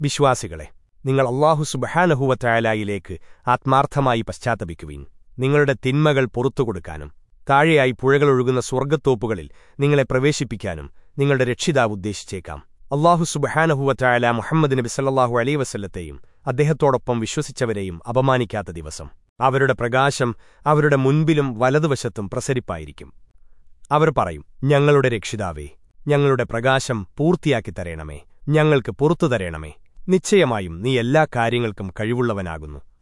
വിശ്വാസികളെ നിങ്ങൾ അള്ളാഹു സുബഹാനഹുവറ്റായാലായിലേക്ക് ആത്മാർത്ഥമായി പശ്ചാത്തപിക്കുവീൻ. നിങ്ങളുടെ തിന്മകൾ പുറത്തുകൊടുക്കാനും താഴെയായി പുഴകളൊഴുകുന്ന സ്വർഗത്തോപ്പുകളിൽ നിങ്ങളെ പ്രവേശിപ്പിക്കാനും നിങ്ങളുടെ രക്ഷിതാവ് ഉദ്ദേശിച്ചേക്കാം. അള്ളാഹു സുബഹാനഹുവറ്റായാല മുഹമ്മദ് നബി സല്ലാഹു അലൈ വസല്ലത്തെയും അദ്ദേഹത്തോടൊപ്പം വിശ്വസിച്ചവരെയും അപമാനിക്കാത്ത ദിവസം. അവരുടെ പ്രകാശം അവരുടെ മുൻപിലും വലതുവശത്തും പ്രസരിപ്പായിരിക്കും. അവർ പറയും ഞങ്ങളുടെ രക്ഷിതാവേ ഞങ്ങളുടെ പ്രകാശം പൂർത്തിയാക്കി തരേണമേ ഞങ്ങൾക്ക് പുറത്തു തരേണമേ. നിശ്ചയമായും നീ എല്ലാ കാര്യങ്ങൾക്കും കഴിവുള്ളവനാകുന്നു